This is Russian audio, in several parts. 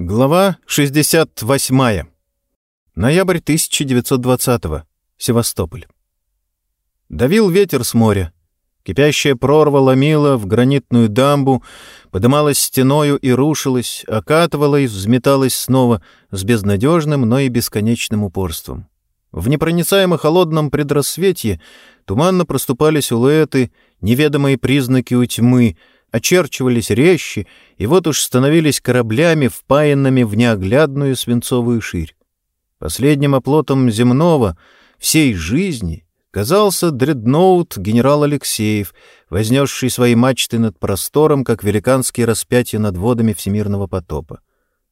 Глава 68. Ноябрь 1920 Севастополь. Давил ветер с моря. Кипящая прорва ломила в гранитную дамбу, подымалась стеною и рушилась, окатывалась, взметалась снова с безнадежным, но и бесконечным упорством. В непроницаемо холодном предрассветье туманно проступали силуэты, неведомые признаки у тьмы — очерчивались резче и вот уж становились кораблями, впаянными в неоглядную свинцовую ширь. Последним оплотом земного, всей жизни, казался дредноут генерал Алексеев, вознесший свои мачты над простором, как великанские распятия над водами всемирного потопа.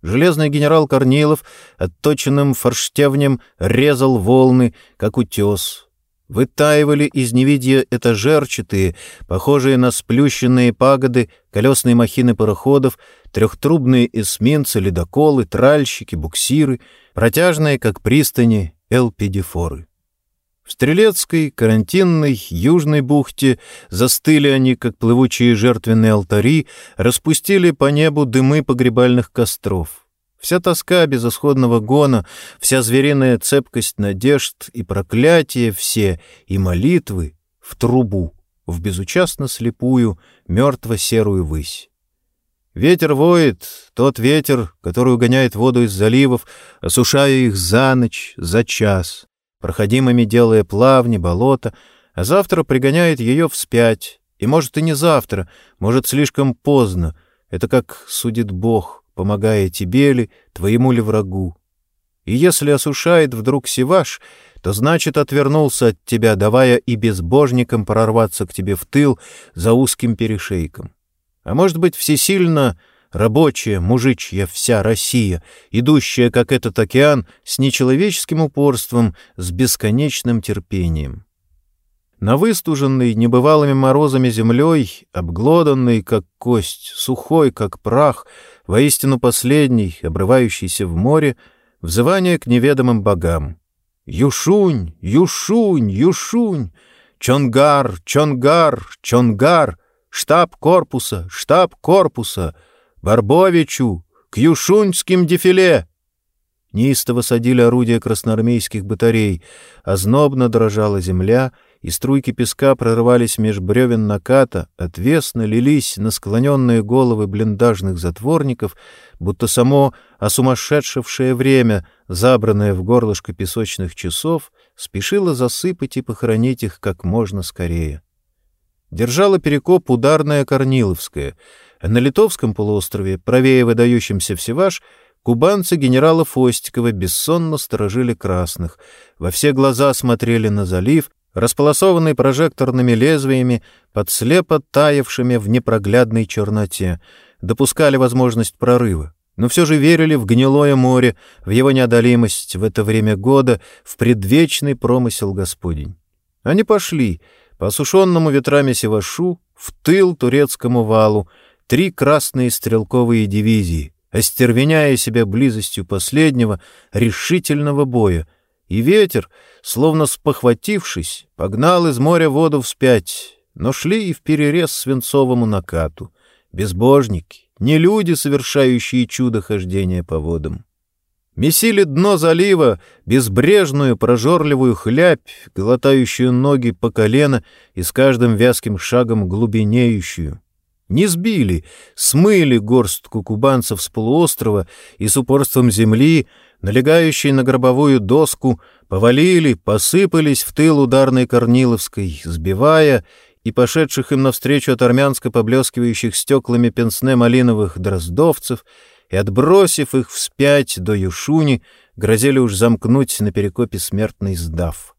Железный генерал Корнилов отточенным форштевнем резал волны, как утес, Вытаивали из невидья этажерчатые, похожие на сплющенные пагоды, колесные махины пароходов, трехтрубные эсминцы, ледоколы, тральщики, буксиры, протяжные, как пристани, элпидифоры. В Стрелецкой, карантинной, южной бухте застыли они, как плывучие жертвенные алтари, распустили по небу дымы погребальных костров — Вся тоска безысходного гона, вся звериная цепкость надежд и проклятия все, и молитвы в трубу, в безучастно слепую, мертво-серую высь. Ветер воет, тот ветер, который угоняет воду из заливов, осушая их за ночь, за час, проходимыми делая плавни, болота, а завтра пригоняет ее вспять, и, может, и не завтра, может, слишком поздно, это как судит Бог — помогая тебе ли, твоему ли врагу. И если осушает вдруг сиваш, то значит отвернулся от тебя, давая и безбожникам прорваться к тебе в тыл за узким перешейком. А может быть, всесильно рабочая, мужичья вся Россия, идущая, как этот океан, с нечеловеческим упорством, с бесконечным терпением. На выстуженной небывалыми морозами землей, обглоданной, как кость, сухой, как прах, воистину последний, обрывающийся в море, взывание к неведомым богам. «Юшунь! Юшунь! Юшунь! Чонгар! Чонгар! Чонгар! Штаб корпуса! Штаб корпуса! Барбовичу! К юшуньским дефиле!» Неистово садили орудия красноармейских батарей, а знобно дрожала земля — и струйки песка прорывались меж бревен наката, отвесно лились на склоненные головы блиндажных затворников, будто само осумасшедшее время, забранное в горлышко песочных часов, спешило засыпать и похоронить их как можно скорее. Держала перекоп ударная Корниловская, на Литовском полуострове, правее выдающимся Всеваш, кубанцы генерала Фостикова бессонно сторожили красных, во все глаза смотрели на залив, располосованный прожекторными лезвиями под слепо таявшими в непроглядной черноте, допускали возможность прорыва, но все же верили в гнилое море, в его неодолимость в это время года, в предвечный промысел Господень. Они пошли по осушенному ветрами Севашу в тыл турецкому валу, три красные стрелковые дивизии, остервеняя себя близостью последнего решительного боя, и ветер, словно спохватившись, погнал из моря воду вспять, но шли и в перерез свинцовому накату. Безбожники, не люди, совершающие чудо хождения по водам. Месили дно залива, безбрежную прожорливую хлябь, глотающую ноги по колено и с каждым вязким шагом глубинеющую. Не сбили, смыли горстку кубанцев с полуострова и с упорством земли налегающие на гробовую доску, повалили, посыпались в тыл ударной Корниловской, сбивая и пошедших им навстречу от армянско поблескивающих стеклами пенсне малиновых дроздовцев, и, отбросив их вспять до Юшуни, грозили уж замкнуть на перекопе смертный сдав.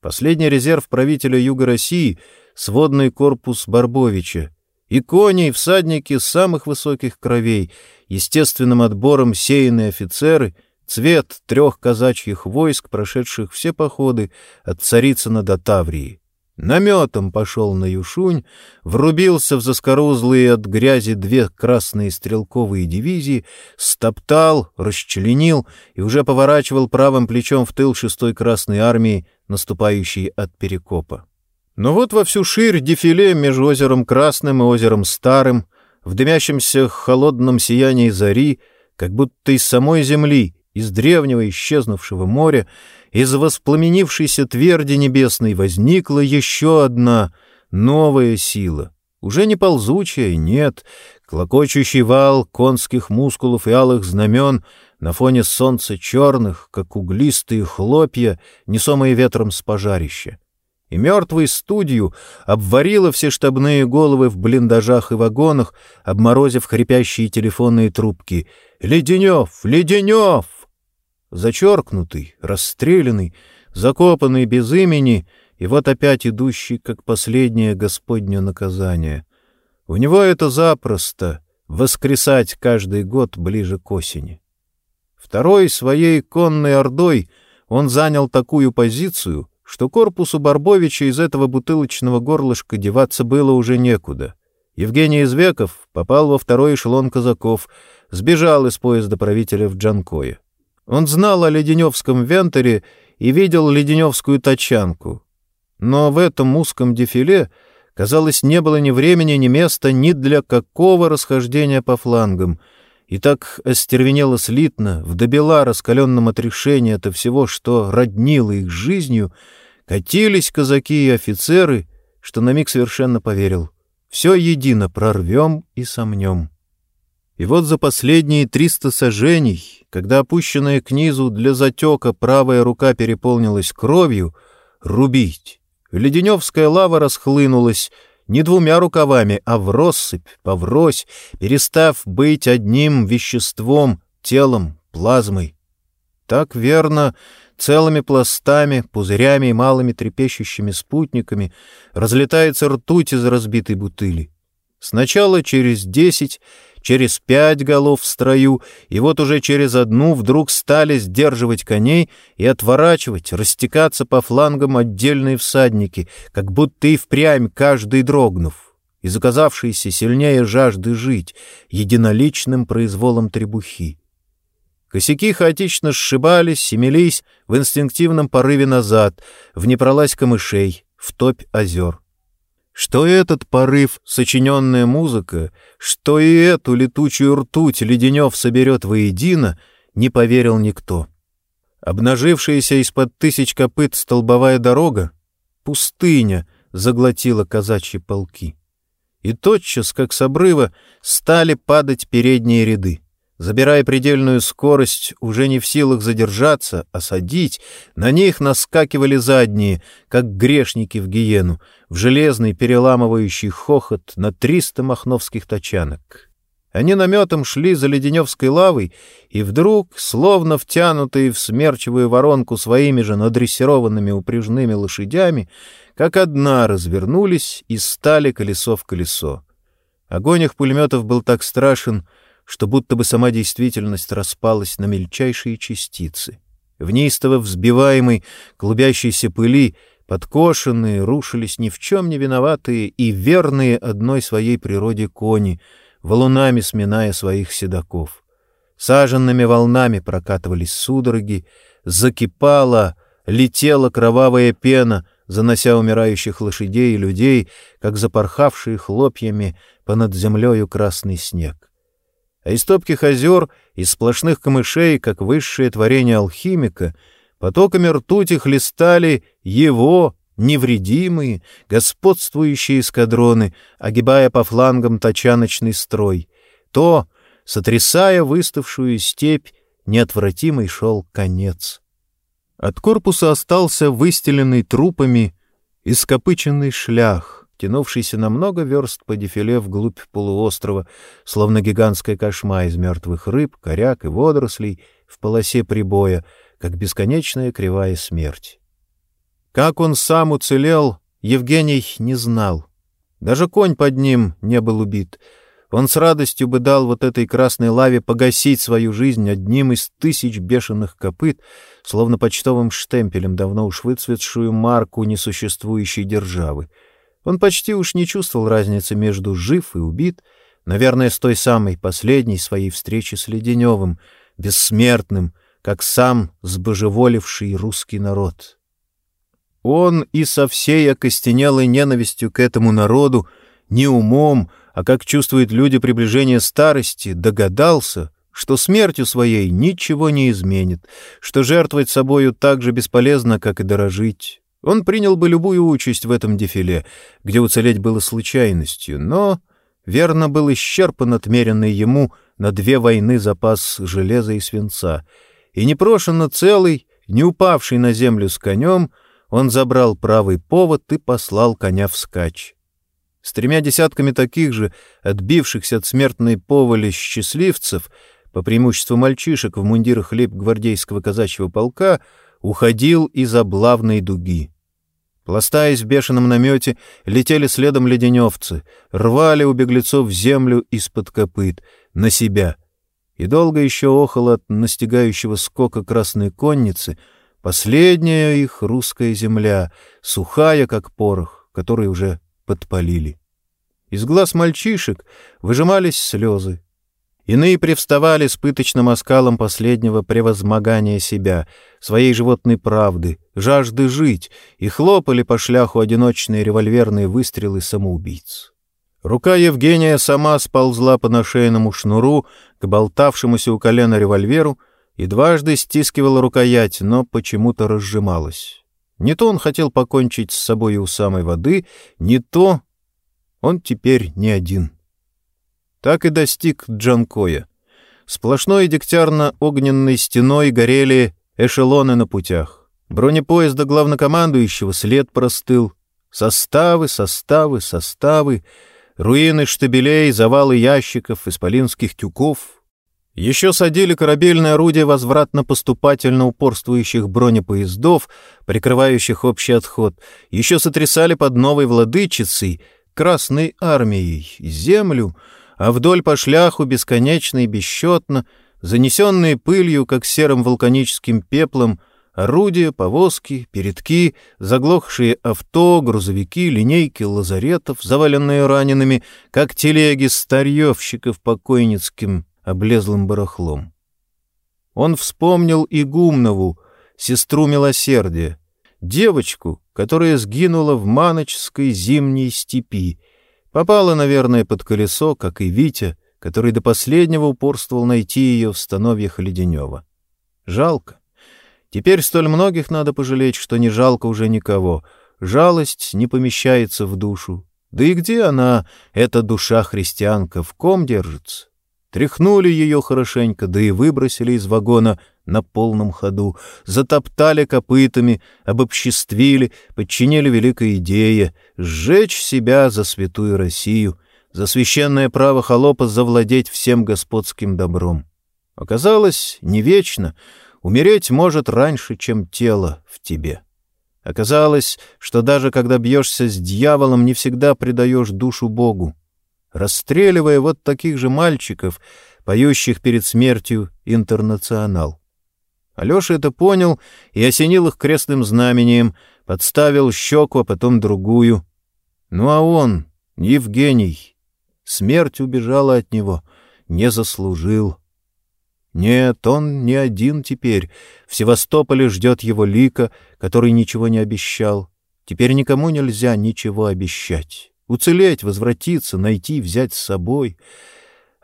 Последний резерв правителя Юга России — сводный корпус Барбовича, и кони, всадники самых высоких кровей, естественным отбором сеянные офицеры — цвет трех казачьих войск, прошедших все походы от Царицына до Таврии. Наметом пошел на Юшунь, врубился в заскорузлые от грязи две красные стрелковые дивизии, стоптал, расчленил и уже поворачивал правым плечом в тыл шестой Красной армии, наступающей от Перекопа. Но вот во всю ширь дефиле между озером Красным и озером Старым, в дымящемся холодном сиянии зари, как будто из самой земли, из древнего исчезнувшего моря, из воспламенившейся тверди небесной возникла еще одна новая сила, уже не ползучая, нет, клокочущий вал конских мускулов и алых знамен на фоне солнца черных, как углистые хлопья, несомые ветром с пожарища. И мертвый студию обварила все штабные головы в блиндажах и вагонах, обморозив хрипящие телефонные трубки. «Леденев! Леденев!» Зачеркнутый, расстрелянный, закопанный без имени, и вот опять идущий, как последнее Господне наказание. У него это запросто — воскресать каждый год ближе к осени. Второй своей конной ордой он занял такую позицию, что корпусу Барбовича из этого бутылочного горлышка деваться было уже некуда. Евгений Извеков попал во второй эшелон казаков, сбежал из поезда правителя в Джанкое. Он знал о Леденевском вентере и видел Леденевскую тачанку. Но в этом узком дефиле, казалось, не было ни времени, ни места ни для какого расхождения по флангам. И так остервенело слитно, вдобела раскаленном отрешении от всего, что роднило их жизнью, катились казаки и офицеры, что на миг совершенно поверил. Все едино прорвем и сомнем. И вот за последние триста сажений, когда опущенная к низу для затека правая рука переполнилась кровью, рубить. Леденевская лава расхлынулась не двумя рукавами, а в россыпь, поврось, перестав быть одним веществом, телом, плазмой. Так верно, целыми пластами, пузырями и малыми трепещущими спутниками разлетается ртуть из разбитой бутыли. Сначала через десять, через пять голов в строю, и вот уже через одну вдруг стали сдерживать коней и отворачивать, растекаться по флангам отдельные всадники, как будто и впрямь каждый дрогнув, и заказавшиеся сильнее жажды жить, единоличным произволом требухи. Косяки хаотично сшибались, семелись в инстинктивном порыве назад, в непролазь камышей, в топь озер. Что этот порыв, сочиненная музыка, что и эту летучую ртуть Леденев соберет воедино, не поверил никто. Обнажившаяся из-под тысяч копыт столбовая дорога, пустыня, заглотила казачьи полки. И тотчас, как с обрыва, стали падать передние ряды забирая предельную скорость, уже не в силах задержаться, осадить, на них наскакивали задние, как грешники в гиену, в железный переламывающий хохот на триста махновских тачанок. Они наметом шли за леденевской лавой, и вдруг, словно втянутые в смерчевую воронку своими же надрессированными упряжными лошадями, как одна развернулись и стали колесо в колесо. Огонь их пулеметов был так страшен, что будто бы сама действительность распалась на мельчайшие частицы. В неистово взбиваемой, клубящейся пыли подкошенные рушились ни в чем не виноватые и верные одной своей природе кони, валунами сминая своих седаков. Саженными волнами прокатывались судороги, закипала, летела кровавая пена, занося умирающих лошадей и людей, как запорхавшие хлопьями понад землею красный снег а из топких озер, из сплошных камышей, как высшее творение алхимика, потоками ртути хлестали его невредимые, господствующие эскадроны, огибая по флангам тачаночный строй. То, сотрясая выставшую степь, неотвратимый шел конец. От корпуса остался выстеленный трупами ископыченный шлях, тянувшийся на много верст по дефиле вглубь полуострова, словно гигантская кошма из мертвых рыб, коряк и водорослей в полосе прибоя, как бесконечная кривая смерть. Как он сам уцелел, Евгений не знал. Даже конь под ним не был убит. Он с радостью бы дал вот этой красной лаве погасить свою жизнь одним из тысяч бешеных копыт, словно почтовым штемпелем давно уж выцветшую марку несуществующей державы — он почти уж не чувствовал разницы между жив и убит, наверное, с той самой последней своей встречи с Леденевым, бессмертным, как сам сбожеволивший русский народ. Он и со всей окостенелой ненавистью к этому народу, не умом, а как чувствуют люди приближение старости, догадался, что смертью своей ничего не изменит, что жертвовать собою так же бесполезно, как и дорожить. Он принял бы любую участь в этом дефиле, где уцелеть было случайностью, но верно был исчерпан отмеренный ему на две войны запас железа и свинца, и непрошенно целый, не упавший на землю с конем, он забрал правый повод и послал коня вскачь. С тремя десятками таких же, отбившихся от смертной повали счастливцев, по преимуществу мальчишек в мундирах лейб-гвардейского казачьего полка, уходил из облавной дуги. Пластаясь в бешеном намете, летели следом леденевцы, рвали у беглецов землю из-под копыт, на себя. И долго еще охало от настигающего скока красной конницы последняя их русская земля, сухая, как порох, который уже подпалили. Из глаз мальчишек выжимались слезы. Иные привставали с пыточным оскалом последнего превозмогания себя, своей животной правды, жажды жить, и хлопали по шляху одиночные револьверные выстрелы самоубийц. Рука Евгения сама сползла по нашейному шнуру к болтавшемуся у колена револьверу и дважды стискивала рукоять, но почему-то разжималась. Не то он хотел покончить с собой у самой воды, не то он теперь не один. Так и достиг Джанкоя. Сплошной дегтярно-огненной стеной горели эшелоны на путях. Бронепоезда главнокомандующего след простыл. Составы, составы, составы, руины штабелей, завалы ящиков, исполинских тюков, еще садили корабельное орудие возвратно-поступательно упорствующих бронепоездов, прикрывающих общий отход. Еще сотрясали под новой владычицей, Красной армией, землю, а вдоль по шляху бесконечно и бесчетно, занесенные пылью, как серым вулканическим пеплом, орудия, повозки, передки, заглохшие авто, грузовики, линейки лазаретов, заваленные ранеными, как телеги старьевщиков покойницким облезлым барахлом. Он вспомнил Игумнову, сестру милосердия, девочку, которая сгинула в маночской зимней степи, попала, наверное, под колесо, как и Витя, который до последнего упорствовал найти ее в становьях Леденева. Жалко. Теперь столь многих надо пожалеть, что не жалко уже никого. Жалость не помещается в душу. Да и где она, эта душа-христианка, в ком держится? Тряхнули ее хорошенько, да и выбросили из вагона на полном ходу, затоптали копытами, обобществили, подчинили великой идее — сжечь себя за святую Россию, за священное право холопа завладеть всем господским добром. Оказалось, не вечно, умереть может раньше, чем тело в тебе. Оказалось, что даже когда бьешься с дьяволом, не всегда предаешь душу Богу расстреливая вот таких же мальчиков, поющих перед смертью «Интернационал». Алеша это понял и осенил их крестным знамением, подставил щеку, а потом другую. Ну а он, Евгений, смерть убежала от него, не заслужил. Нет, он не один теперь. В Севастополе ждет его лика, который ничего не обещал. Теперь никому нельзя ничего обещать. Уцелеть, возвратиться, найти, взять с собой.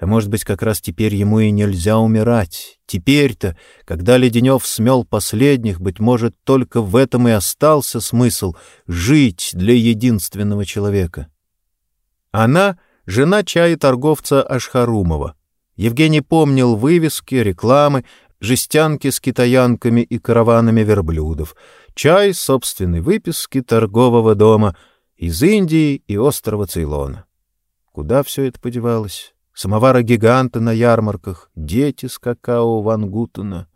А может быть, как раз теперь ему и нельзя умирать. Теперь-то, когда Леденев смел последних, быть может, только в этом и остался смысл — жить для единственного человека. Она — жена чая-торговца Ашхарумова. Евгений помнил вывески, рекламы, жестянки с китаянками и караванами верблюдов, чай собственной выписки торгового дома — из Индии и острова Цейлона. Куда все это подевалось? Самовара гиганта на ярмарках, дети с какао Вангутена.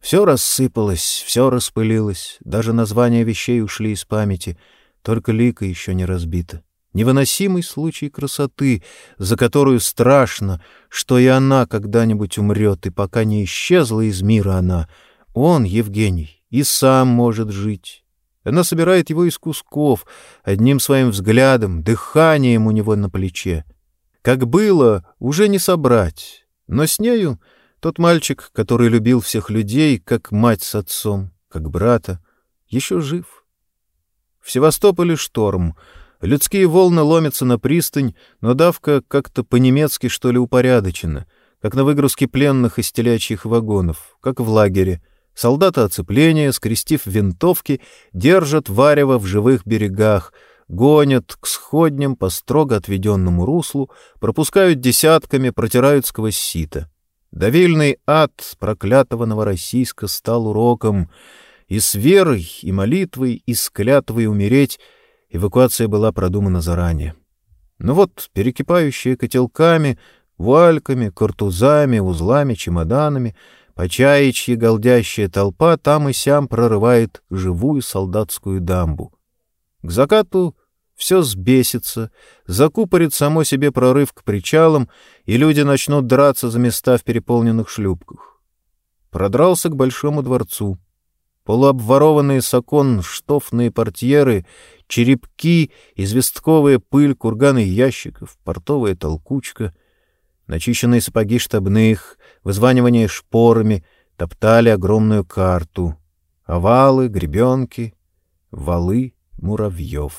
Все рассыпалось, все распылилось, даже названия вещей ушли из памяти, только лика еще не разбита. Невыносимый случай красоты, за которую страшно, что и она когда-нибудь умрет, и пока не исчезла из мира она, он, Евгений, и сам может жить. Она собирает его из кусков, одним своим взглядом, дыханием у него на плече. Как было, уже не собрать. Но с нею тот мальчик, который любил всех людей, как мать с отцом, как брата, еще жив. В Севастополе шторм. Людские волны ломятся на пристань, но давка как-то по-немецки, что ли, упорядочена. как на выгрузке пленных из телячьих вагонов, как в лагере. Солдаты оцепления, скрестив винтовки, держат варево в живых берегах, гонят к сходням по строго отведенному руслу, пропускают десятками, протирают сквозь сито. Давильный ад проклятого Новороссийска стал уроком, и с верой, и молитвой, и с клятвой умереть эвакуация была продумана заранее. Но вот перекипающие котелками, вальками, картузами, узлами, чемоданами, почаичья голдящая толпа там и сям прорывает живую солдатскую дамбу. К закату все сбесится, закупорит само себе прорыв к причалам, и люди начнут драться за места в переполненных шлюпках. Продрался к Большому дворцу. Полуобворованные с окон штофные портьеры, черепки, известковая пыль, курганы ящиков, портовая толкучка, начищенные сапоги штабных, вызванивание шпорами топтали огромную карту. Овалы, гребенки, валы муравьев.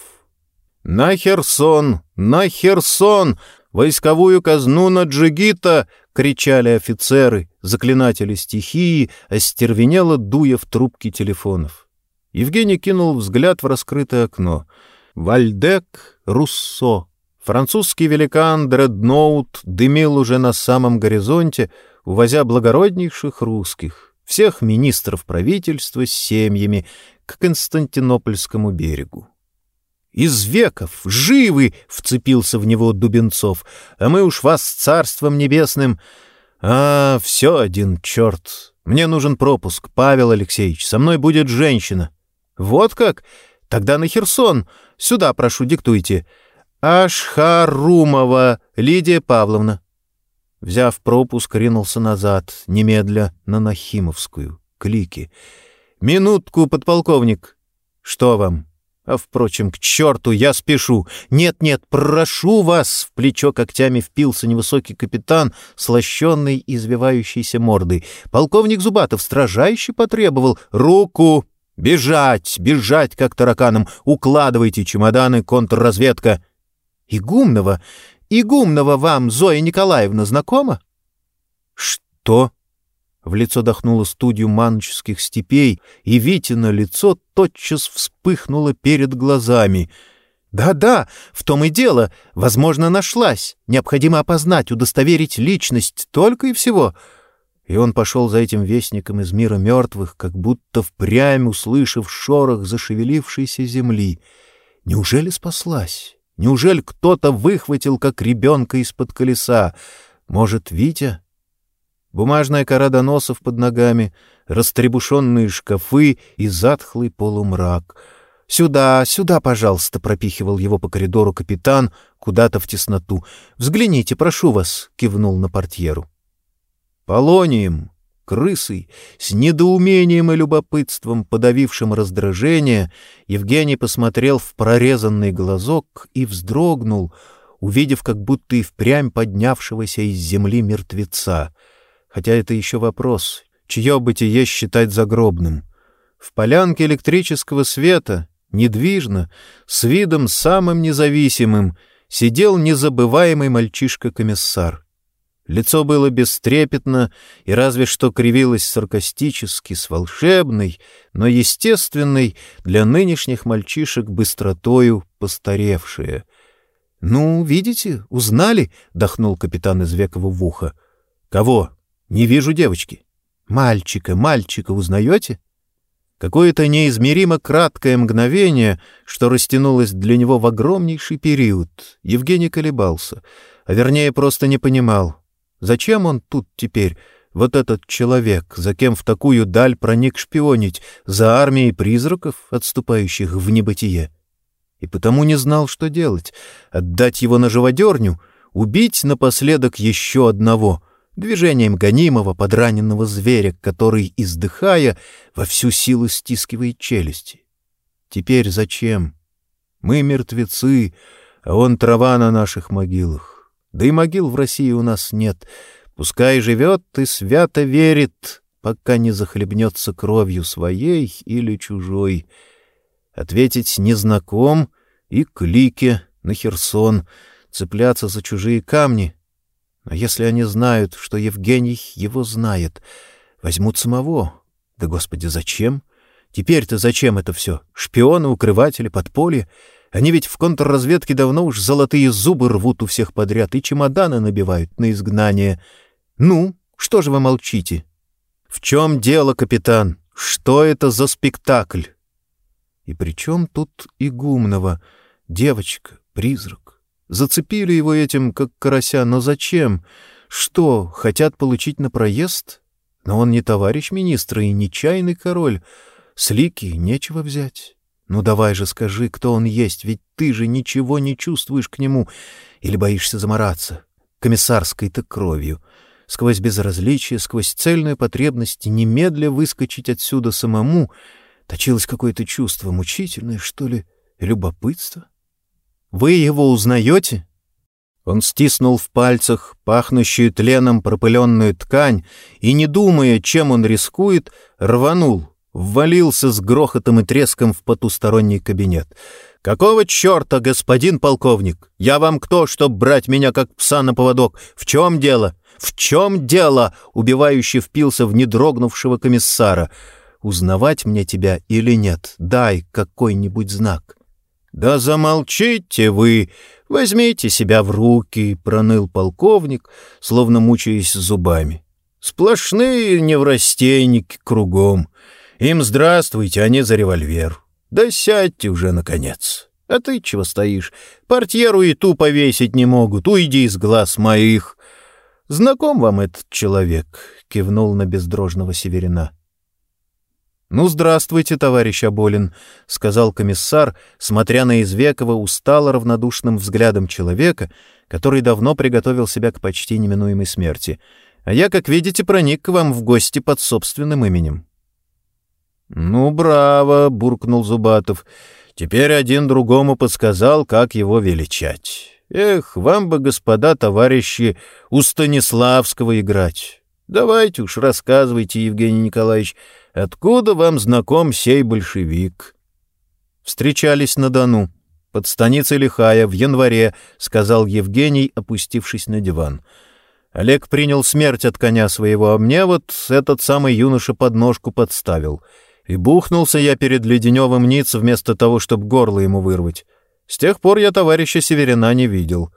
«На Херсон! На Херсон! Войсковую казну на Джигита!» — кричали офицеры, заклинатели стихии, остервенело дуя в трубки телефонов. Евгений кинул взгляд в раскрытое окно. Вальдек Руссо. Французский великан Дредноут дымил уже на самом горизонте, увозя благороднейших русских, всех министров правительства с семьями, к Константинопольскому берегу из веков, живы!» — вцепился в него Дубенцов. «А мы уж вас с царством небесным...» «А, все один черт. Мне нужен пропуск, Павел Алексеевич. Со мной будет женщина». «Вот как? Тогда на Херсон. Сюда, прошу, диктуйте. Ашхарумова Лидия Павловна». Взяв пропуск, ринулся назад, немедля на Нахимовскую, клики. «Минутку, подполковник». «Что вам?» А, впрочем, к черту, я спешу. Нет-нет, прошу вас!» В плечо когтями впился невысокий капитан с лощенной извивающейся мордой. Полковник Зубатов строжайше потребовал «Руку!» «Бежать! Бежать, как тараканом! Укладывайте чемоданы, контрразведка!» «Игумнова? Игумнова вам Зоя Николаевна знакома?» «Что?» В лицо дохнуло студию манческих степей, и Витина лицо тотчас вспыхнуло перед глазами. «Да-да, в том и дело. Возможно, нашлась. Необходимо опознать, удостоверить личность только и всего». И он пошел за этим вестником из мира мертвых, как будто впрямь услышав шорох зашевелившейся земли. Неужели спаслась? Неужели кто-то выхватил, как ребенка из-под колеса? Может, Витя? бумажная кора доносов под ногами, растребушенные шкафы и затхлый полумрак. «Сюда, сюда, пожалуйста!» — пропихивал его по коридору капитан куда-то в тесноту. «Взгляните, прошу вас!» — кивнул на портьеру. Полонием, крысой, с недоумением и любопытством, подавившим раздражение, Евгений посмотрел в прорезанный глазок и вздрогнул, увидев как будто и впрямь поднявшегося из земли мертвеца — хотя это еще вопрос, чье бытие считать загробным. В полянке электрического света, недвижно, с видом самым независимым, сидел незабываемый мальчишка-комиссар. Лицо было бестрепетно и разве что кривилось саркастически, с волшебной, но естественной для нынешних мальчишек быстротою постаревшее. — Ну, видите, узнали? — дохнул капитан из Векова в ухо. — Кого? Не вижу девочки. Мальчика, мальчика узнаете? Какое-то неизмеримо краткое мгновение, что растянулось для него в огромнейший период. Евгений колебался, а вернее просто не понимал, зачем он тут теперь, вот этот человек, за кем в такую даль проник шпионить, за армией призраков, отступающих в небытие. И потому не знал, что делать — отдать его на живодерню, убить напоследок еще одного — движением гонимого подраненного зверя, который, издыхая, во всю силу стискивает челюсти. Теперь зачем? Мы мертвецы, а он трава на наших могилах. Да и могил в России у нас нет. Пускай живет и свято верит, пока не захлебнется кровью своей или чужой. Ответить незнаком и клике на Херсон, цепляться за чужие камни — Но если они знают, что Евгений его знает, возьмут самого. Да, Господи, зачем? Теперь-то зачем это все? Шпионы, укрыватели, подполье? Они ведь в контрразведке давно уж золотые зубы рвут у всех подряд и чемоданы набивают на изгнание. Ну, что же вы молчите? В чем дело, капитан? Что это за спектакль? И при чем тут Игумнова? Девочка, призрак. Зацепили его этим, как карася, но зачем? Что, хотят получить на проезд? Но он не товарищ министра и не чайный король. С Лики нечего взять. Ну давай же скажи, кто он есть, ведь ты же ничего не чувствуешь к нему. Или боишься замораться? Комиссарской-то кровью. Сквозь безразличие, сквозь цельную потребность немедля выскочить отсюда самому точилось какое-то чувство, мучительное, что ли, любопытство. Вы его узнаете? Он стиснул в пальцах пахнущую тленом пропыленную ткань и, не думая, чем он рискует, рванул, ввалился с грохотом и треском в потусторонний кабинет. «Какого черта, господин полковник? Я вам кто, чтоб брать меня как пса на поводок? В чем дело? В чем дело?» Убивающий впился в недрогнувшего комиссара. «Узнавать мне тебя или нет? Дай какой-нибудь знак». «Да замолчите вы! Возьмите себя в руки!» — проныл полковник, словно мучаясь зубами. «Сплошные неврастейники кругом. Им здравствуйте, а не за револьвер. Да сядьте уже, наконец. А ты чего стоишь? Портьеру и ту повесить не могут. Уйди из глаз моих. Знаком вам этот человек? Кивнул на бездрожного северина. «Ну, здравствуйте, товарищ Аболин», — сказал комиссар, смотря на Извекова устало равнодушным взглядом человека, который давно приготовил себя к почти неминуемой смерти. «А я, как видите, проник к вам в гости под собственным именем». «Ну, браво!» — буркнул Зубатов. «Теперь один другому подсказал, как его величать. Эх, вам бы, господа товарищи, у Станиславского играть. Давайте уж рассказывайте, Евгений Николаевич, откуда вам знаком сей большевик?» «Встречались на Дону, под станицей Лихая, в январе», — сказал Евгений, опустившись на диван. Олег принял смерть от коня своего, а мне вот этот самый юноша подножку подставил — и бухнулся я перед Леденевым ниц вместо того, чтобы горло ему вырвать. С тех пор я товарища Северина не видел.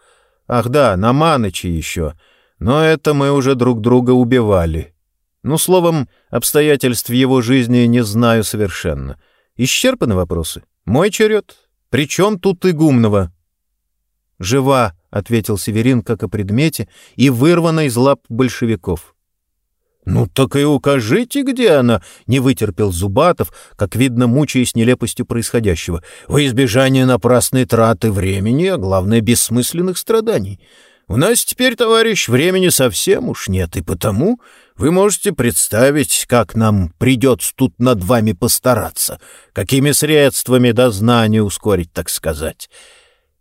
Ах да, на Маныче еще. Но это мы уже друг друга убивали. Ну, словом, обстоятельств его жизни не знаю совершенно. Исчерпаны вопросы? Мой черед. Причем тут игумного? «Жива», — ответил Северин как о предмете, и вырвана из лап большевиков. «Ну так и укажите, где она!» — не вытерпел Зубатов, как видно, мучаясь нелепостью происходящего. «Во избежание напрасной траты времени, а главное, бессмысленных страданий. У нас теперь, товарищ, времени совсем уж нет, и потому вы можете представить, как нам придется тут над вами постараться, какими средствами дознание ускорить, так сказать».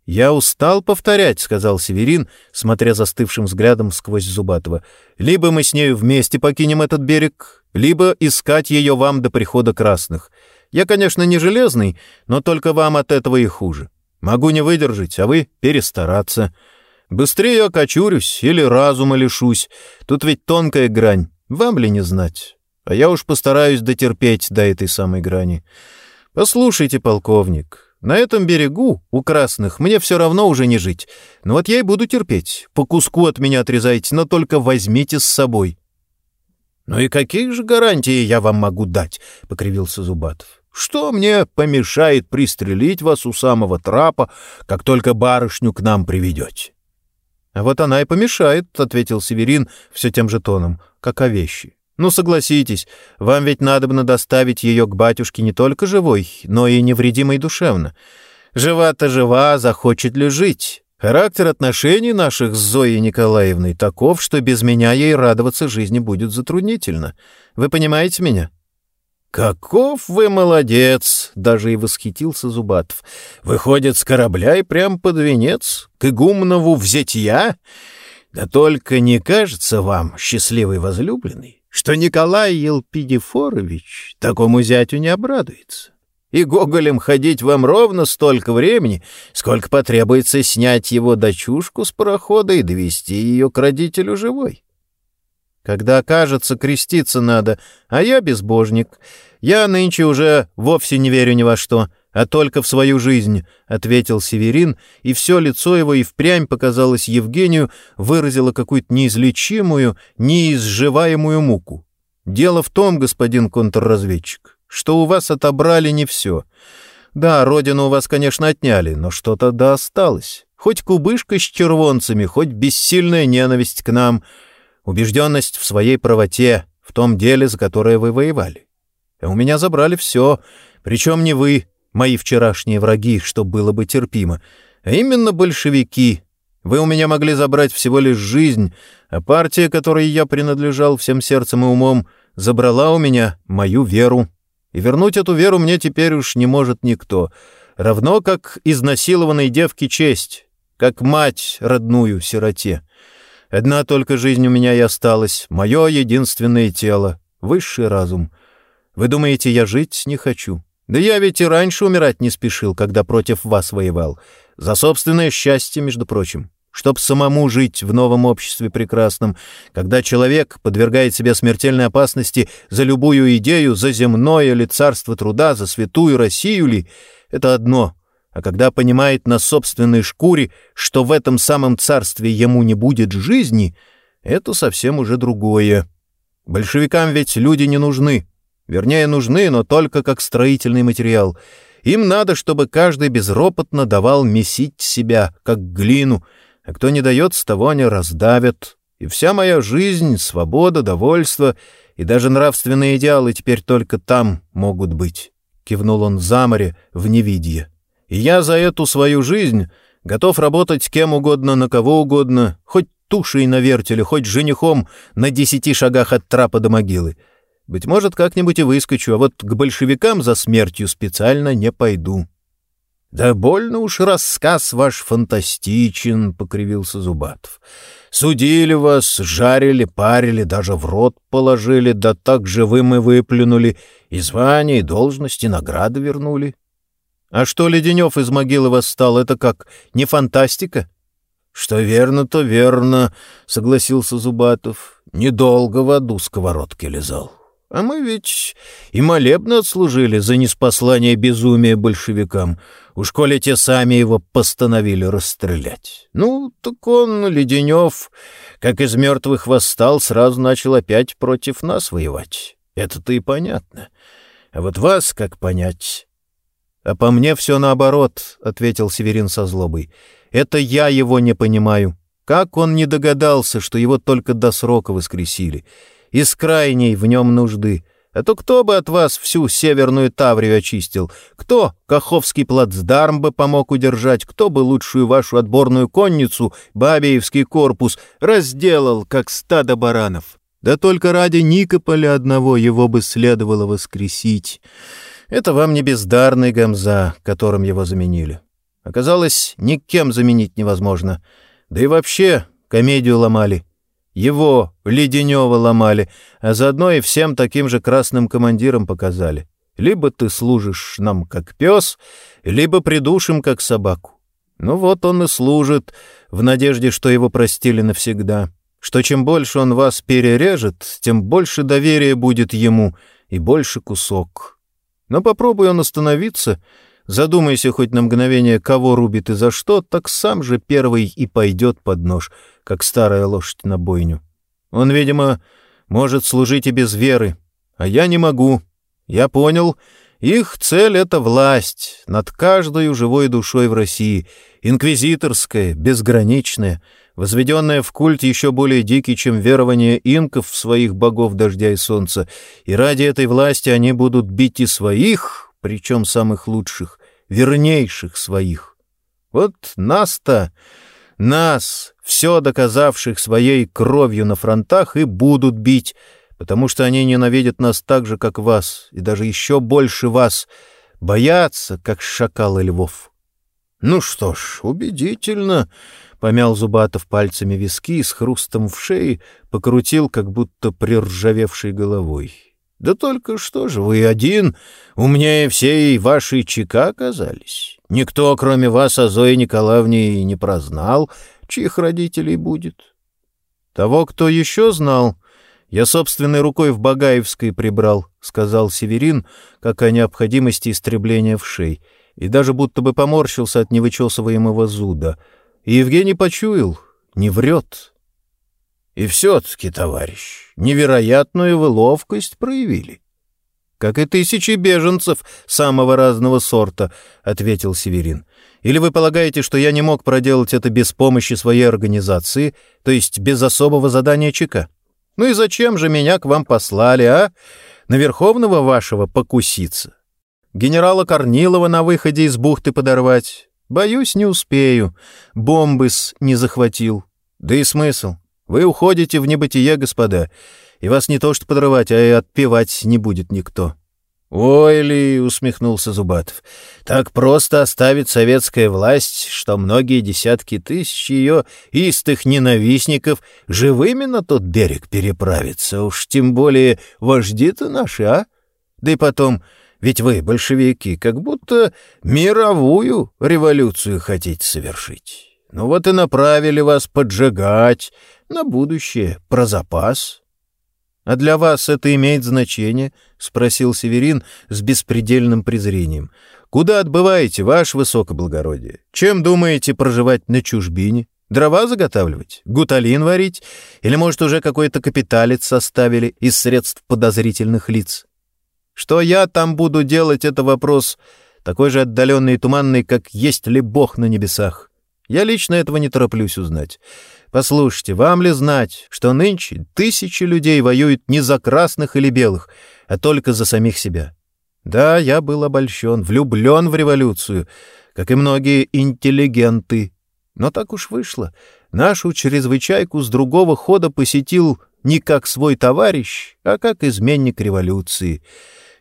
«Я устал повторять», — сказал Северин, смотря застывшим взглядом сквозь Зубатова. «Либо мы с нею вместе покинем этот берег, либо искать ее вам до прихода красных. Я, конечно, не железный, но только вам от этого и хуже. Могу не выдержать, а вы перестараться. Быстрее окочурюсь или разума лишусь. Тут ведь тонкая грань, вам ли не знать? А я уж постараюсь дотерпеть до этой самой грани. Послушайте, полковник, на этом берегу, у красных, мне все равно уже не жить. Но вот я и буду терпеть. По куску от меня отрезайте, но только возьмите с собой». «Ну и какие же гарантии я вам могу дать?» — покривился Зубатов. «Что мне помешает пристрелить вас у самого трапа, как только барышню к нам приведете?» «А вот она и помешает», — ответил Северин все тем же тоном, как о вещи. Ну, согласитесь, вам ведь надобно доставить ее к батюшке не только живой, но и невредимой душевно. Жива-то жива, захочет ли жить? Характер отношений наших с Зоей Николаевной таков, что без меня ей радоваться жизни будет затруднительно. Вы понимаете меня?» «Каков вы молодец!» — даже и восхитился Зубатов. «Выходит с корабля и прям под венец? К игумнову взятья? Да только не кажется вам, счастливый возлюбленный, что Николай Елпидифорович такому зятю не обрадуется. И гоголем ходить вам ровно столько времени, сколько потребуется снять его дочушку с парохода и довести ее к родителю живой. Когда окажется, креститься надо, а я безбожник. Я нынче уже вовсе не верю ни во что, а только в свою жизнь, — ответил Северин, и все лицо его и впрямь показалось Евгению, выразило какую-то неизлечимую, неизживаемую муку. Дело в том, господин контрразведчик, что у вас отобрали не все. Да, родину у вас, конечно, отняли, но что-то да осталось. Хоть кубышка с червонцами, хоть бессильная ненависть к нам — убежденность в своей правоте, в том деле, за которое вы воевали. А у меня забрали все, причем не вы, мои вчерашние враги, что было бы терпимо, а именно большевики. Вы у меня могли забрать всего лишь жизнь, а партия, которой я принадлежал всем сердцем и умом, забрала у меня мою веру. И вернуть эту веру мне теперь уж не может никто, равно как изнасилованной девке честь, как мать родную сироте. Одна только жизнь у меня и осталась, мое единственное тело, высший разум. Вы думаете, я жить не хочу? Да я ведь и раньше умирать не спешил, когда против вас воевал. За собственное счастье, между прочим. Чтоб самому жить в новом обществе прекрасном, когда человек подвергает себя смертельной опасности за любую идею, за земное ли царство труда, за святую Россию ли, это одно — а когда понимает на собственной шкуре, что в этом самом царстве ему не будет жизни, это совсем уже другое. Большевикам ведь люди не нужны. Вернее, нужны, но только как строительный материал. Им надо, чтобы каждый безропотно давал месить себя, как глину, а кто не дает, с того они раздавят. И вся моя жизнь, свобода, довольство и даже нравственные идеалы теперь только там могут быть. Кивнул он за море в невидье. И я за эту свою жизнь готов работать кем угодно, на кого угодно, хоть тушей на вертеле, хоть женихом на десяти шагах от трапа до могилы. Быть может, как-нибудь и выскочу, а вот к большевикам за смертью специально не пойду. — Да больно уж рассказ ваш фантастичен, — покривился Зубатов. — Судили вас, жарили, парили, даже в рот положили, да так живым и выплюнули, и звания, и должности, и награды вернули. А что Леденев из могилы восстал, это как, не фантастика? — Что верно, то верно, — согласился Зубатов. — Недолго в аду сковородки лизал. А мы ведь и молебно отслужили за неспослание безумия большевикам. Уж коли те сами его постановили расстрелять. Ну, так он, Леденев, как из мертвых восстал, сразу начал опять против нас воевать. Это-то и понятно. А вот вас как понять? «А по мне все наоборот», — ответил Северин со злобой. «Это я его не понимаю. Как он не догадался, что его только до срока воскресили? Из крайней в нем нужды. А то кто бы от вас всю Северную Таврию очистил? Кто Каховский плацдарм бы помог удержать? Кто бы лучшую вашу отборную конницу, Бабиевский корпус, разделал, как стадо баранов? Да только ради Никополя одного его бы следовало воскресить». Это вам не бездарный Гамза, которым его заменили. Оказалось, никем заменить невозможно. Да и вообще комедию ломали. Его, Леденева, ломали, а заодно и всем таким же красным командирам показали. Либо ты служишь нам как пес, либо придушим как собаку. Ну вот он и служит, в надежде, что его простили навсегда. Что чем больше он вас перережет, тем больше доверия будет ему и больше кусок. Но попробуй он остановиться, задумайся хоть на мгновение, кого рубит и за что, так сам же первый и пойдет под нож, как старая лошадь на бойню. Он, видимо, может служить и без веры, а я не могу. Я понял, их цель — это власть над каждой живой душой в России, инквизиторская, безграничная, возведенная в культ еще более дикий, чем верование инков в своих богов дождя и солнца, и ради этой власти они будут бить и своих, причем самых лучших, вернейших своих. Вот нас-то, нас, все доказавших своей кровью на фронтах, и будут бить, потому что они ненавидят нас так же, как вас, и даже еще больше вас, боятся, как шакалы львов. Ну что ж, убедительно, Помял Зубатов пальцами виски и с хрустом в шее покрутил, как будто приржавевшей головой. Да только что же вы один, умнее всей вашей ЧК оказались. Никто, кроме вас, о Зое Николаевне и не прознал, чьих родителей будет. Того, кто еще знал, я собственной рукой в Багаевской прибрал, — сказал Северин, как о необходимости истребления вшей, и даже будто бы поморщился от невычесываемого зуда. И Евгений почуял, не врет. И все-таки, товарищ, невероятную вы ловкость проявили. — Как и тысячи беженцев самого разного сорта, — ответил Северин. — Или вы полагаете, что я не мог проделать это без помощи своей организации, то есть без особого задания ЧК? Ну и зачем же меня к вам послали, а? На Верховного вашего покуситься? Генерала Корнилова на выходе из бухты подорвать? Боюсь, не успею. Бомбы-с не захватил. Да и смысл? Вы уходите в небытие, господа, и вас не то что подрывать, а и отпевать не будет никто». «Ой ли!» — усмехнулся Зубатов. «Так просто оставит советская власть, что многие десятки тысяч ее истых ненавистников живыми на тот берег переправятся, уж тем более вожди-то наши, а? Да и потом, ведь вы, большевики, как будто мировую революцию хотите совершить. Ну вот и направили вас поджигать, на будущее, про запас. — А для вас это имеет значение? — спросил Северин с беспредельным презрением. — Куда отбываете, ваше высокоблагородие? Чем думаете проживать на чужбине? Дрова заготавливать? Гуталин варить? Или, может, уже какой-то капиталец составили из средств подозрительных лиц? Что я там буду делать, это вопрос такой же отдаленный и туманный, как есть ли Бог на небесах. Я лично этого не тороплюсь узнать. Послушайте, вам ли знать, что нынче тысячи людей воюют не за красных или белых, а только за самих себя? Да, я был обольщен, влюблен в революцию, как и многие интеллигенты. Но так уж вышло. Нашу чрезвычайку с другого хода посетил не как свой товарищ, а как изменник революции.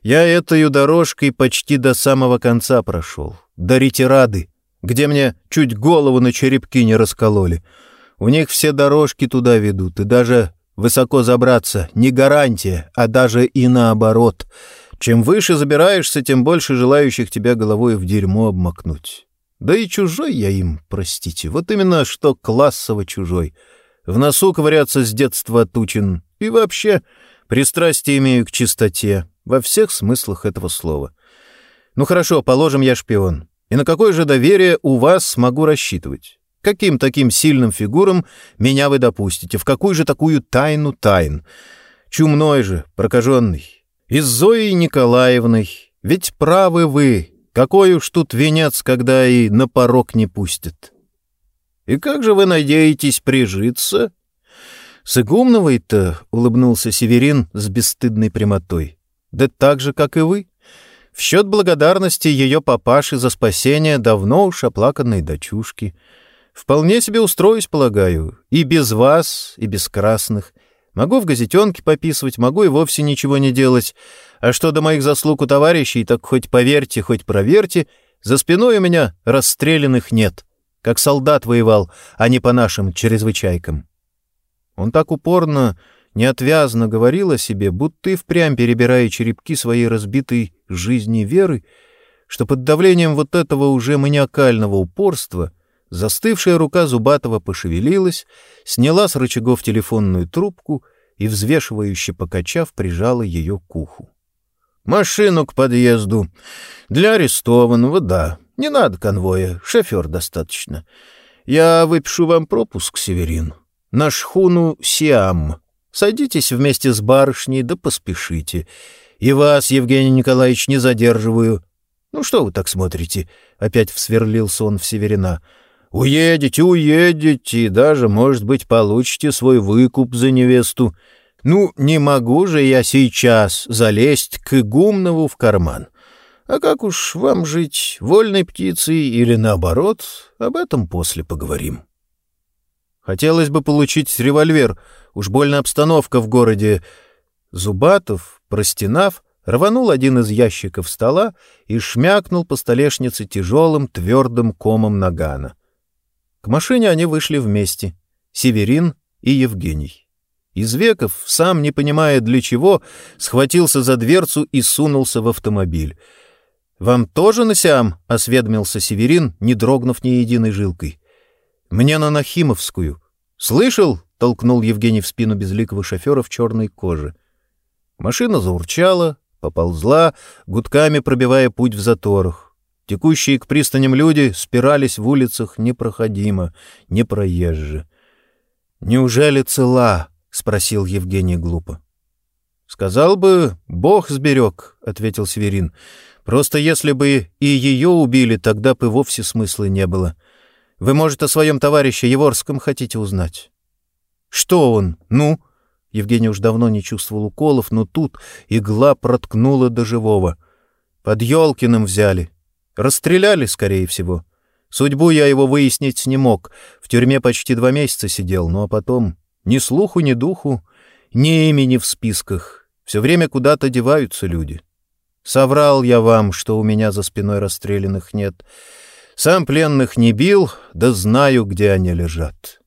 Я этой дорожкой почти до самого конца прошел, до ретирады, где мне чуть голову на черепки не раскололи — у них все дорожки туда ведут, и даже высоко забраться не гарантия, а даже и наоборот. Чем выше забираешься, тем больше желающих тебя головой в дерьмо обмакнуть. Да и чужой я им, простите, вот именно что классово чужой. В носу ковыряться с детства отучен. И вообще, пристрастие имею к чистоте, во всех смыслах этого слова. Ну хорошо, положим, я шпион. И на какое же доверие у вас смогу рассчитывать? Каким таким сильным фигурам меня вы допустите? В какую же такую тайну тайн? Чумной же, прокаженный. Из Зои Николаевной. Ведь правы вы. Какой уж тут венец, когда и на порог не пустят. И как же вы надеетесь прижиться? С Игумновой-то, — улыбнулся Северин с бесстыдной прямотой. Да так же, как и вы. В счет благодарности ее папаши за спасение давно уж оплаканной дочушки — Вполне себе устроюсь, полагаю. И без вас, и без красных. Могу в газетенке пописывать, могу и вовсе ничего не делать. А что до моих заслуг у товарищей, так хоть поверьте, хоть проверьте, за спиной у меня расстрелянных нет. Как солдат воевал, а не по нашим чрезвычайкам. Он так упорно, неотвязно говорил о себе, будто и впрямь перебирая черепки своей разбитой жизни веры, что под давлением вот этого уже маниакального упорства — Застывшая рука Зубатова пошевелилась, сняла с рычагов телефонную трубку и, взвешивающе покачав, прижала ее к уху. «Машину к подъезду. Для арестованного, да. Не надо конвоя, шофер достаточно. Я выпишу вам пропуск, Северин. На шхуну «Сиам». Садитесь вместе с барышней, да поспешите. И вас, Евгений Николаевич, не задерживаю. Ну что вы так смотрите?» — опять всверлился он в Северина — Уедете, уедете, и даже, может быть, получите свой выкуп за невесту. Ну, не могу же я сейчас залезть к Игумнову в карман. А как уж вам жить, вольной птицей или наоборот, об этом после поговорим. Хотелось бы получить револьвер, уж больно обстановка в городе. Зубатов, простинав, рванул один из ящиков стола и шмякнул по столешнице тяжелым твердым комом нагана. К машине они вышли вместе, Северин и Евгений. Извеков, сам не понимая для чего, схватился за дверцу и сунулся в автомобиль. «Вам тоже на Сиам?» — осведомился Северин, не дрогнув ни единой жилкой. «Мне на Нахимовскую. Слышал?» — толкнул Евгений в спину безликого шофера в черной коже. Машина заурчала, поползла, гудками пробивая путь в заторах. Текущие к пристаням люди спирались в улицах непроходимо, непроезже. «Неужели цела?» — спросил Евгений глупо. «Сказал бы, Бог сберег», — ответил Северин. «Просто если бы и ее убили, тогда бы вовсе смысла не было. Вы, может, о своем товарище Еворском хотите узнать?» «Что он? Ну?» Евгений уж давно не чувствовал уколов, но тут игла проткнула до живого. «Под Ёлкиным взяли. Расстреляли, скорее всего. Судьбу я его выяснить не мог. В тюрьме почти два месяца сидел, ну а потом ни слуху, ни духу, ни имени в списках. Все время куда-то деваются люди. Соврал я вам, что у меня за спиной расстрелянных нет. Сам пленных не бил, да знаю, где они лежат.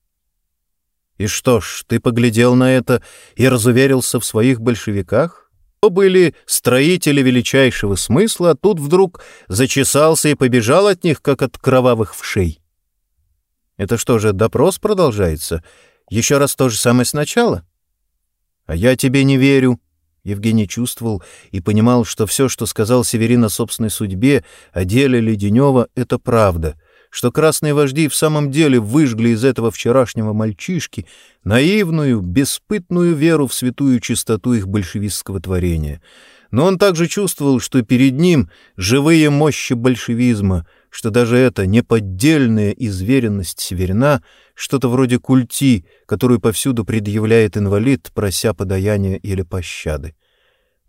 И что ж, ты поглядел на это и разуверился в своих большевиках? То были строители величайшего смысла, а тут вдруг зачесался и побежал от них, как от кровавых вшей. Это что же, допрос продолжается? Еще раз то же самое сначала? А я тебе не верю. Евгений чувствовал и понимал, что все, что сказал Северин о собственной судьбе, о деле Леденева, — это правда, что красные вожди в самом деле выжгли из этого вчерашнего мальчишки наивную, беспытную веру в святую чистоту их большевистского творения. Но он также чувствовал, что перед ним живые мощи большевизма — что даже эта неподдельная изверенность Северина, что-то вроде культи, которую повсюду предъявляет инвалид, прося подаяния или пощады.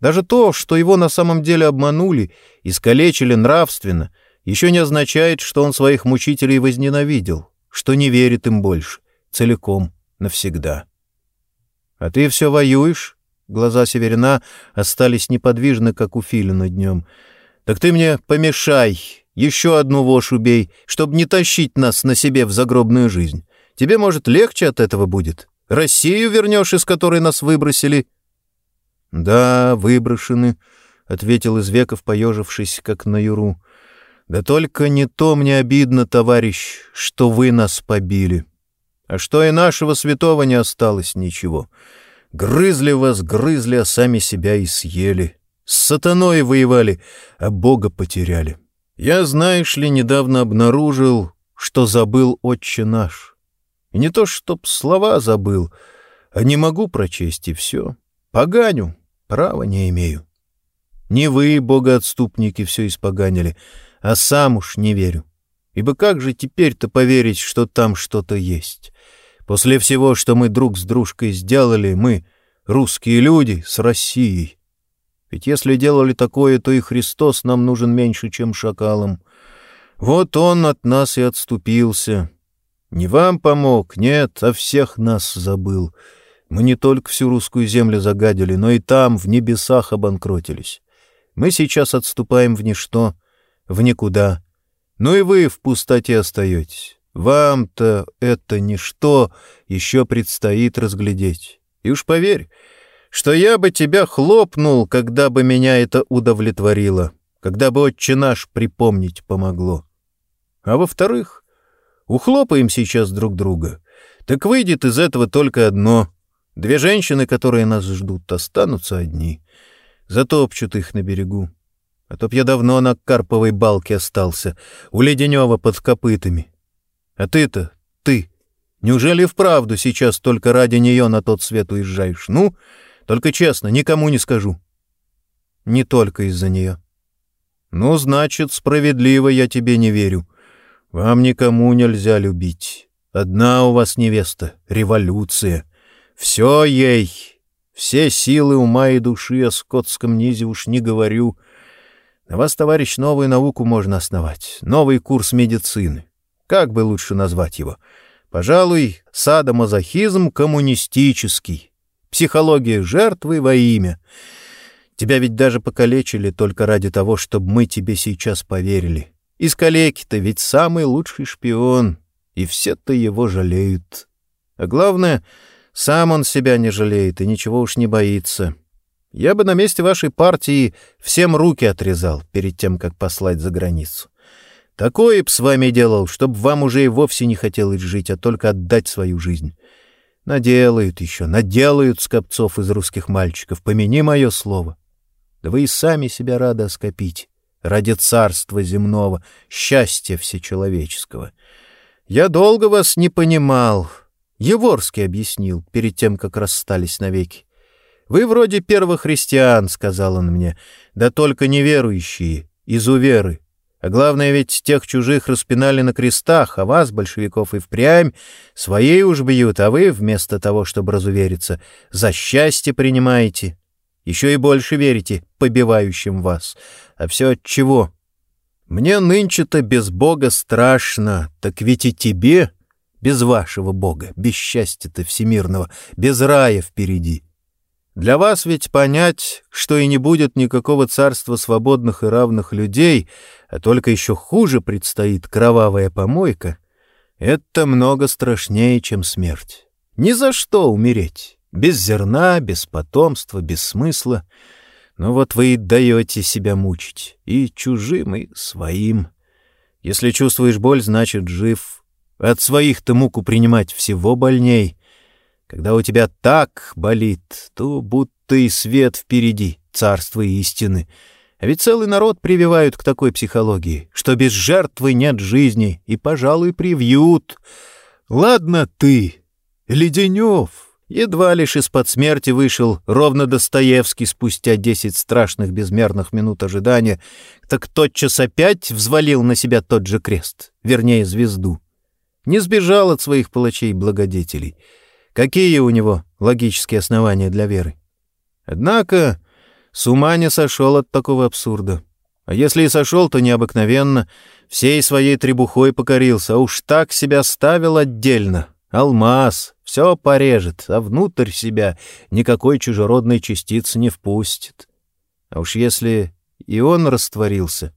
Даже то, что его на самом деле обманули, искалечили нравственно, еще не означает, что он своих мучителей возненавидел, что не верит им больше, целиком, навсегда. «А ты все воюешь?» Глаза Северина остались неподвижны, как у филина днем. «Так ты мне помешай, еще одну вошь убей, чтобы не тащить нас на себе в загробную жизнь. Тебе, может, легче от этого будет? Россию вернешь, из которой нас выбросили?» «Да, выброшены», — ответил Извеков, поежившись, как на юру. «Да только не то мне обидно, товарищ, что вы нас побили. А что и нашего святого не осталось ничего. Грызли вас, грызли, а сами себя и съели. С сатаной воевали, а Бога потеряли». Я, знаешь ли, недавно обнаружил, что забыл «Отче наш». И не то, чтоб слова забыл, а не могу прочесть, и все. Поганю, права не имею. Не вы, богоотступники, все испоганили, а сам уж не верю. Ибо как же теперь-то поверить, что там что-то есть? После всего, что мы друг с дружкой сделали, мы, русские люди, с Россией, ведь если делали такое, то и Христос нам нужен меньше, чем шакалам. Вот он от нас и отступился. Не вам помог, нет, а всех нас забыл. Мы не только всю русскую землю загадили, но и там, в небесах, обанкротились. Мы сейчас отступаем в ничто, в никуда. Ну и вы в пустоте остаетесь. Вам-то это ничто еще предстоит разглядеть. И уж поверь, что я бы тебя хлопнул, когда бы меня это удовлетворило, когда бы отче наш припомнить помогло. А во-вторых, ухлопаем сейчас друг друга. Так выйдет из этого только одно. Две женщины, которые нас ждут, останутся одни. Затопчут их на берегу. А то б я давно на карповой балке остался, у Леденева под копытами. А ты-то, ты, неужели вправду сейчас только ради нее на тот свет уезжаешь? Ну, только честно, никому не скажу. Не только из-за нее. Ну, значит, справедливо я тебе не верю. Вам никому нельзя любить. Одна у вас невеста — революция. Все ей. Все силы ума и души о скотском низе уж не говорю. На вас, товарищ, новую науку можно основать. Новый курс медицины. Как бы лучше назвать его? Пожалуй, садомазохизм коммунистический. Психология жертвы во имя. Тебя ведь даже покалечили только ради того, чтобы мы тебе сейчас поверили. Из калеки-то ведь самый лучший шпион, и все-то его жалеют. А главное, Сам он себя не жалеет и ничего уж не боится. Я бы на месте вашей партии всем руки отрезал перед тем, как послать за границу. Такое б с вами делал, чтобы вам уже и вовсе не хотелось жить, а только отдать свою жизнь. Наделают еще, наделают скопцов из русских мальчиков, помяни мое слово. Да вы и сами себя рады оскопить ради царства земного, счастья всечеловеческого. Я долго вас не понимал, Еворский объяснил перед тем, как расстались навеки. «Вы вроде первохристиан», — сказал он мне, — «да только неверующие, изуверы. А главное, ведь тех чужих распинали на крестах, а вас, большевиков, и впрямь своей уж бьют, а вы, вместо того, чтобы разувериться, за счастье принимаете. Еще и больше верите побивающим вас. А все от чего? Мне нынче-то без Бога страшно, так ведь и тебе без вашего Бога, без счастья-то всемирного, без рая впереди. Для вас ведь понять, что и не будет никакого царства свободных и равных людей, а только еще хуже предстоит кровавая помойка, это много страшнее, чем смерть. Ни за что умереть. Без зерна, без потомства, без смысла. Но вот вы и даете себя мучить. И чужим, и своим. Если чувствуешь боль, значит, жив. От своих-то муку принимать всего больней. Когда у тебя так болит, то будто и свет впереди, царство истины. А ведь целый народ прививают к такой психологии, что без жертвы нет жизни, и, пожалуй, привьют. Ладно ты, Леденев, едва лишь из-под смерти вышел ровно Достоевский спустя десять страшных безмерных минут ожидания, так тотчас опять взвалил на себя тот же крест, вернее, звезду не сбежал от своих палачей-благодетелей. Какие у него логические основания для веры? Однако с ума не сошел от такого абсурда. А если и сошел, то необыкновенно, всей своей требухой покорился, а уж так себя ставил отдельно. Алмаз, все порежет, а внутрь себя никакой чужеродной частицы не впустит. А уж если и он растворился,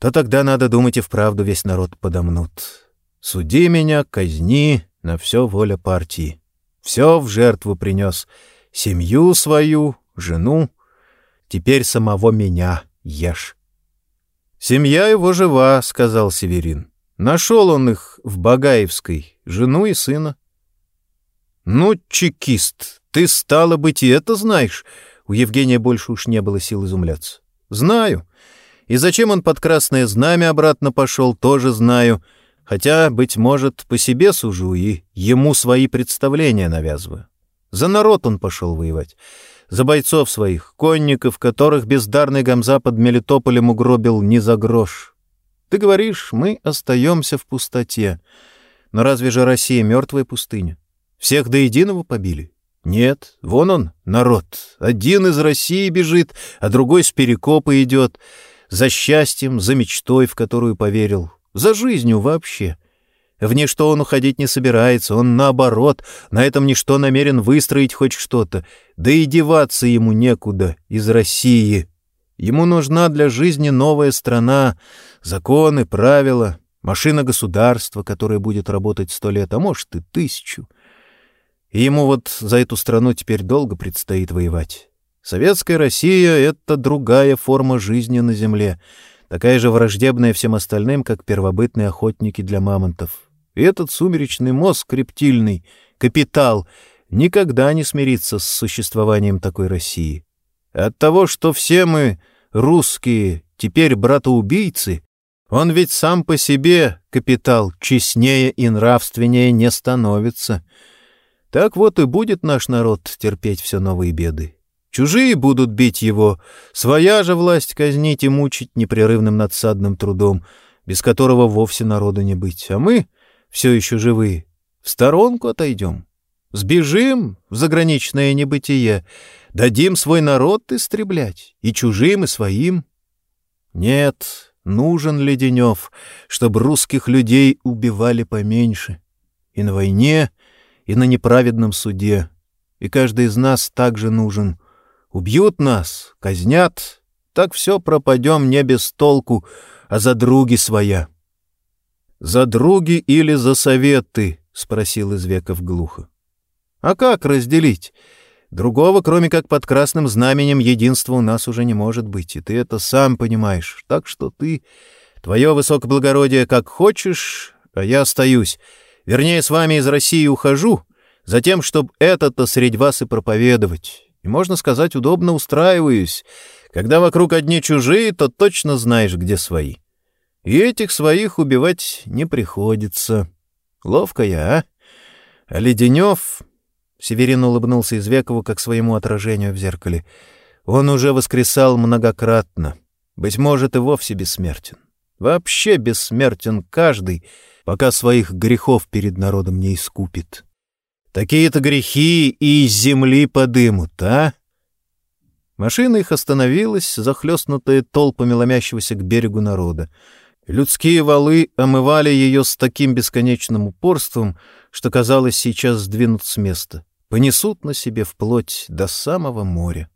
то тогда, надо думать, и вправду весь народ подомнут. Суди меня, казни, на все воля партии. Все в жертву принес. Семью свою, жену. Теперь самого меня ешь. «Семья его жива», — сказал Северин. «Нашел он их в Багаевской, жену и сына». «Ну, чекист, ты, стало быть, и это знаешь?» У Евгения больше уж не было сил изумляться. «Знаю. И зачем он под красное знамя обратно пошел, тоже знаю. Хотя, быть может, по себе сужу и ему свои представления навязываю. За народ он пошел воевать. За бойцов своих, конников, которых бездарный Гамза под Мелитополем угробил не за грош. Ты говоришь, мы остаемся в пустоте. Но разве же Россия мертвая пустыня? Всех до единого побили? Нет, вон он, народ. Один из России бежит, а другой с перекопа идет. За счастьем, за мечтой, в которую поверил за жизнью вообще. В ничто он уходить не собирается, он, наоборот, на этом ничто намерен выстроить хоть что-то, да и деваться ему некуда из России. Ему нужна для жизни новая страна, законы, правила, машина государства, которая будет работать сто лет, а может и тысячу. И ему вот за эту страну теперь долго предстоит воевать. Советская Россия — это другая форма жизни на земле — такая же враждебная всем остальным, как первобытные охотники для мамонтов. И этот сумеречный мозг рептильный, капитал, никогда не смирится с существованием такой России. От того, что все мы, русские, теперь братоубийцы, он ведь сам по себе, капитал, честнее и нравственнее не становится. Так вот и будет наш народ терпеть все новые беды. Чужие будут бить его, своя же власть казнить и мучить непрерывным надсадным трудом, без которого вовсе народу не быть. А мы, все еще живые, в сторонку отойдем. Сбежим в заграничное небытие, дадим свой народ истреблять, и чужим, и своим. Нет, нужен Леденев, чтобы русских людей убивали поменьше. И на войне, и на неправедном суде. И каждый из нас также нужен — Убьют нас, казнят, так все пропадем не без толку, а за други своя. — За други или за советы? — спросил Извеков глухо. А как разделить? Другого, кроме как под красным знаменем, единства у нас уже не может быть, и ты это сам понимаешь. Так что ты, твое высокоблагородие, как хочешь, а я остаюсь. Вернее, с вами из России ухожу, затем, чтобы это-то средь вас и проповедовать. И, можно сказать, удобно устраиваюсь. Когда вокруг одни чужие, то точно знаешь, где свои. И этих своих убивать не приходится. Ловко я, а? А Леденев... Северин улыбнулся Извекову, как своему отражению в зеркале. Он уже воскресал многократно. Быть может, и вовсе бессмертен. Вообще бессмертен каждый, пока своих грехов перед народом не искупит. Такие-то грехи и из земли подымут, а? Машина их остановилась, захлестнутая толпами ломящегося к берегу народа. Людские валы омывали ее с таким бесконечным упорством, что казалось сейчас сдвинут с места понесут на себе вплоть до самого моря.